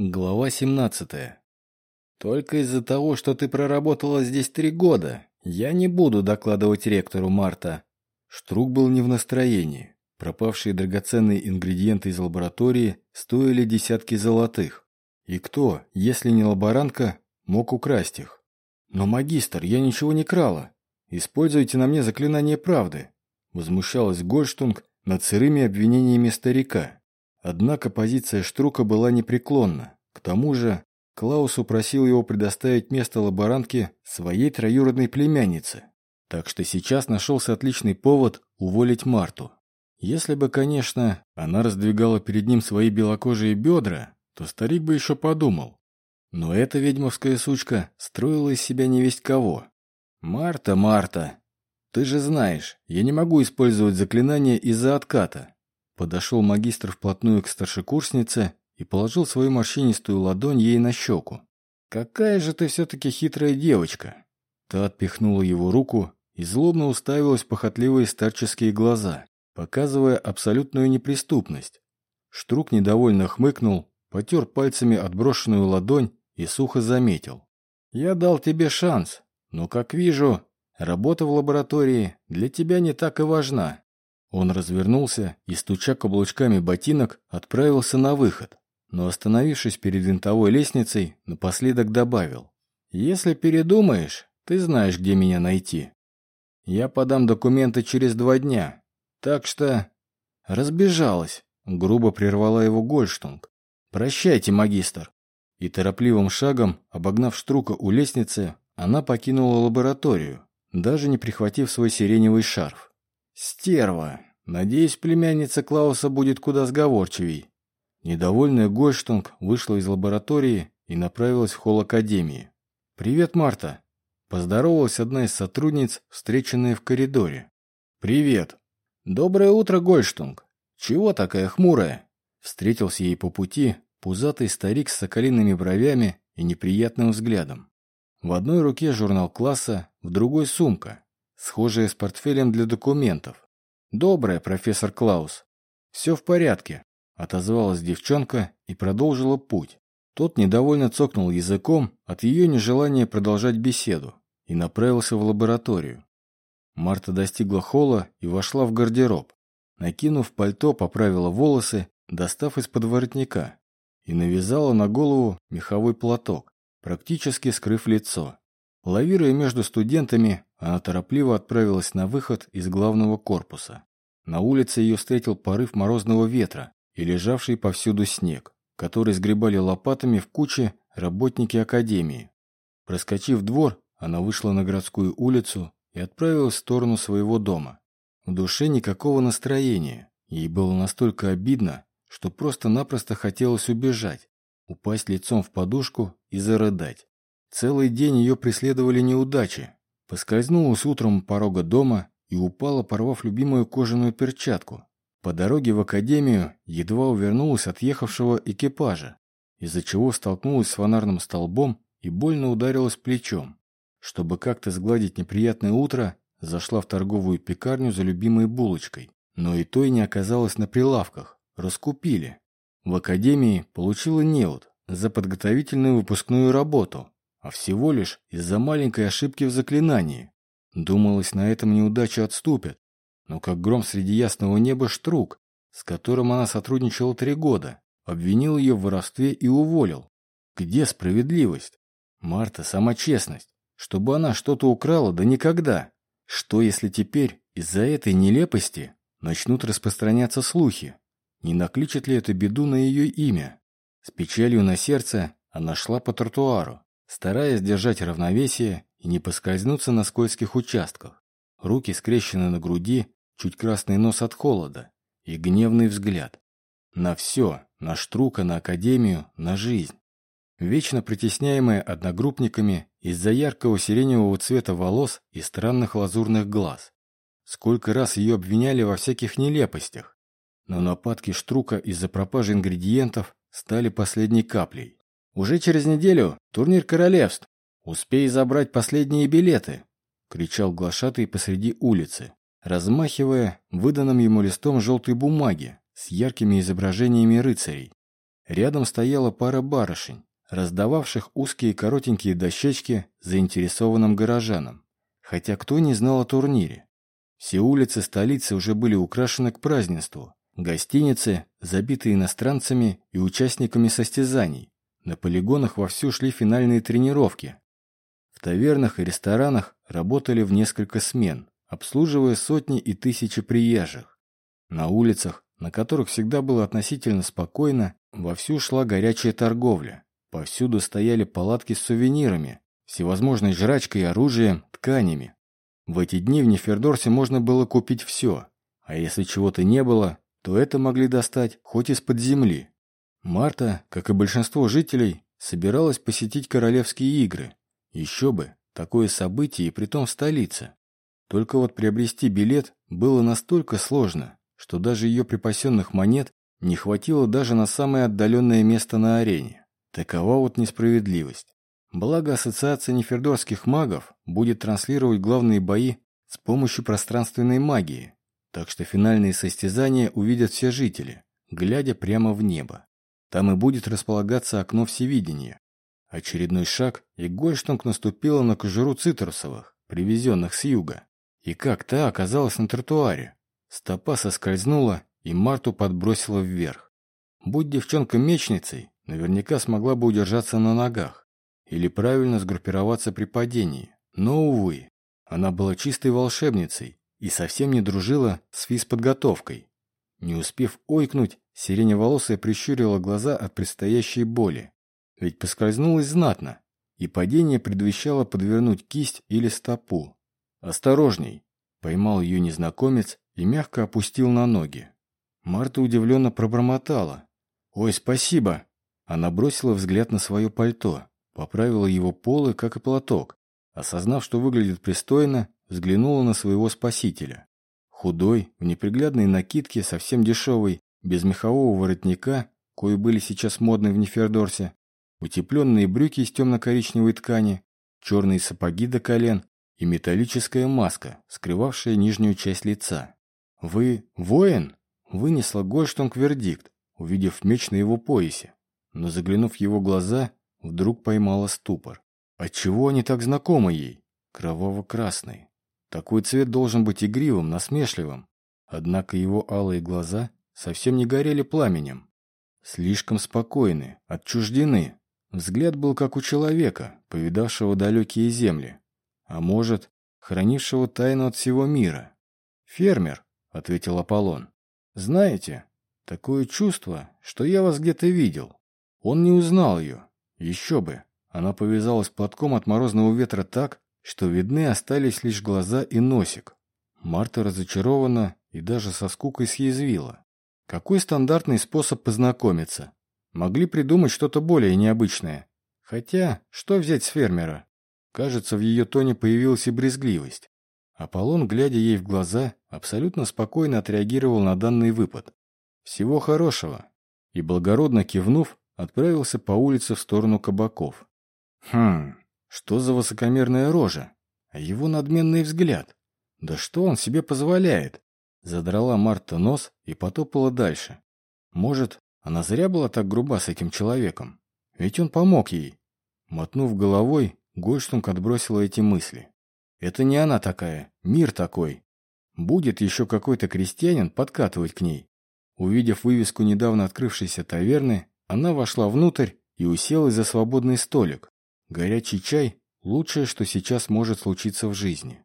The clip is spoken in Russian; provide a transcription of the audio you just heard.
Глава 17. Только из-за того, что ты проработала здесь три года, я не буду докладывать ректору Марта. Штрук был не в настроении. Пропавшие драгоценные ингредиенты из лаборатории стоили десятки золотых. И кто, если не лаборантка, мог украсть их? Но, магистр, я ничего не крала. Используйте на мне заклинание правды. Возмущалась Гольштунг над сырыми обвинениями старика. Однако позиция Штрука была непреклонна. К тому же Клаус упросил его предоставить место лаборантке своей троюродной племяннице. Так что сейчас нашелся отличный повод уволить Марту. Если бы, конечно, она раздвигала перед ним свои белокожие бедра, то старик бы еще подумал. Но эта ведьмовская сучка строила из себя невесть кого. «Марта, Марта, ты же знаешь, я не могу использовать заклинание из-за отката. Подошел магистр вплотную к старшекурснице и положил свою морщинистую ладонь ей на щеку. «Какая же ты все-таки хитрая девочка!» Та отпихнула его руку и злобно уставилась в похотливые старческие глаза, показывая абсолютную неприступность. Штрук недовольно хмыкнул, потер пальцами отброшенную ладонь и сухо заметил. «Я дал тебе шанс, но, как вижу, работа в лаборатории для тебя не так и важна. Он развернулся и, стуча каблучками ботинок, отправился на выход, но, остановившись перед винтовой лестницей, напоследок добавил. «Если передумаешь, ты знаешь, где меня найти. Я подам документы через два дня, так что...» «Разбежалась», — грубо прервала его Гольштунг. «Прощайте, магистр». И торопливым шагом, обогнав Штрука у лестницы, она покинула лабораторию, даже не прихватив свой сиреневый шарф. «Стерва! Надеюсь, племянница Клауса будет куда сговорчивей». Недовольная Гольштунг вышла из лаборатории и направилась в холл Академии. «Привет, Марта!» Поздоровалась одна из сотрудниц, встреченная в коридоре. «Привет!» «Доброе утро, Гольштунг! Чего такая хмурая?» Встретился ей по пути пузатый старик с соколиными бровями и неприятным взглядом. В одной руке журнал класса, в другой сумка схожая с портфелем для документов. «Доброе, профессор Клаус». «Все в порядке», — отозвалась девчонка и продолжила путь. Тот недовольно цокнул языком от ее нежелания продолжать беседу и направился в лабораторию. Марта достигла холла и вошла в гардероб. Накинув пальто, поправила волосы, достав из-под воротника, и навязала на голову меховой платок, практически скрыв лицо. Лавируя между студентами, она торопливо отправилась на выход из главного корпуса. На улице ее встретил порыв морозного ветра и лежавший повсюду снег, который сгребали лопатами в куче работники академии. Проскочив двор, она вышла на городскую улицу и отправилась в сторону своего дома. В душе никакого настроения. Ей было настолько обидно, что просто-напросто хотелось убежать, упасть лицом в подушку и зарыдать. Целый день ее преследовали неудачи. Поскользнулась утром порога дома и упала, порвав любимую кожаную перчатку. По дороге в академию едва увернулась от ехавшего экипажа, из-за чего столкнулась с фонарным столбом и больно ударилась плечом. Чтобы как-то сгладить неприятное утро, зашла в торговую пекарню за любимой булочкой. Но и той не оказалось на прилавках. Раскупили. В академии получила неуд за подготовительную выпускную работу, а всего лишь из-за маленькой ошибки в заклинании. Думалось, на этом неудача отступит. Но как гром среди ясного неба Штрук, с которым она сотрудничала три года, обвинил ее в воровстве и уволил. Где справедливость? Марта, сама честность. Чтобы она что-то украла, да никогда. Что, если теперь из-за этой нелепости начнут распространяться слухи? Не накличет ли это беду на ее имя? С печалью на сердце она шла по тротуару, стараясь держать равновесие и не поскользнуться на скользких участках. Руки скрещены на груди, чуть красный нос от холода и гневный взгляд. На все, на Штрука, на Академию, на жизнь. Вечно притесняемая одногруппниками из-за яркого сиреневого цвета волос и странных лазурных глаз. Сколько раз ее обвиняли во всяких нелепостях. Но нападки Штрука из-за пропажи ингредиентов стали последней каплей. Уже через неделю турнир королевств. Успей забрать последние билеты!» — кричал глашатый посреди улицы, размахивая выданным ему листом желтой бумаги с яркими изображениями рыцарей. Рядом стояла пара барышень, раздававших узкие коротенькие дощечки заинтересованным горожанам. Хотя кто не знал о турнире? Все улицы столицы уже были украшены к празднеству. Гостиницы, забитые иностранцами и участниками состязаний. На полигонах вовсю шли финальные тренировки. В тавернах и ресторанах работали в несколько смен, обслуживая сотни и тысячи приезжих. На улицах, на которых всегда было относительно спокойно, вовсю шла горячая торговля. Повсюду стояли палатки с сувенирами, всевозможной жрачкой, оружием, тканями. В эти дни в Нефердорсе можно было купить все, а если чего-то не было, то это могли достать хоть из-под земли. Марта, как и большинство жителей, собиралась посетить королевские игры. Еще бы, такое событие и притом в столице. Только вот приобрести билет было настолько сложно, что даже ее припасенных монет не хватило даже на самое отдаленное место на арене. Такова вот несправедливость. Благо, Ассоциация нефердорских магов будет транслировать главные бои с помощью пространственной магии, так что финальные состязания увидят все жители, глядя прямо в небо. Там и будет располагаться окно всевидения. Очередной шаг, и Гольштонг наступила на кожуру цитрусовых, привезенных с юга. И как та оказалась на тротуаре. Стопа соскользнула, и Марту подбросила вверх. Будь девчонка мечницей, наверняка смогла бы удержаться на ногах или правильно сгруппироваться при падении. Но, увы, она была чистой волшебницей и совсем не дружила с физподготовкой. Не успев ойкнуть, сиреневолосая прищурила глаза от предстоящей боли. Ведь поскользнулась знатно, и падение предвещало подвернуть кисть или стопу. «Осторожней!» — поймал ее незнакомец и мягко опустил на ноги. Марта удивленно пробормотала. «Ой, спасибо!» Она бросила взгляд на свое пальто, поправила его полы, как и платок. Осознав, что выглядит пристойно, взглянула на своего спасителя. Худой, в неприглядной накидке, совсем дешевый, без мехового воротника, кои были сейчас модны в Нефердорсе, утепленные брюки из темно-коричневой ткани, черные сапоги до колен и металлическая маска, скрывавшая нижнюю часть лица. «Вы воин?» — вынесла Гольштонг вердикт, увидев меч на его поясе но, заглянув в его глаза, вдруг поймала ступор. Отчего они так знакомы ей? Кроваво-красный. Такой цвет должен быть игривым, насмешливым. Однако его алые глаза совсем не горели пламенем. Слишком спокойны, отчуждены. Взгляд был как у человека, повидавшего далекие земли. А может, хранившего тайну от всего мира. «Фермер», — ответил Аполлон. «Знаете, такое чувство, что я вас где-то видел. Он не узнал ее. Еще бы. Она повязалась платком от морозного ветра так, что видны остались лишь глаза и носик. Марта разочарована и даже со скукой съязвила. Какой стандартный способ познакомиться? Могли придумать что-то более необычное. Хотя, что взять с фермера? Кажется, в ее тоне появилась и брезгливость. Аполлон, глядя ей в глаза, абсолютно спокойно отреагировал на данный выпад. «Всего хорошего!» И, благородно кивнув, отправился по улице в сторону кабаков. Хм, что за высокомерная рожа? А его надменный взгляд? Да что он себе позволяет? Задрала Марта нос и потопала дальше. Может, она зря была так груба с этим человеком? Ведь он помог ей. Мотнув головой, Гольштунг отбросила эти мысли. Это не она такая, мир такой. Будет еще какой-то крестьянин подкатывать к ней. Увидев вывеску недавно открывшейся таверны, она вошла внутрь и уселась за свободный столик. Горячий чай – лучшее, что сейчас может случиться в жизни.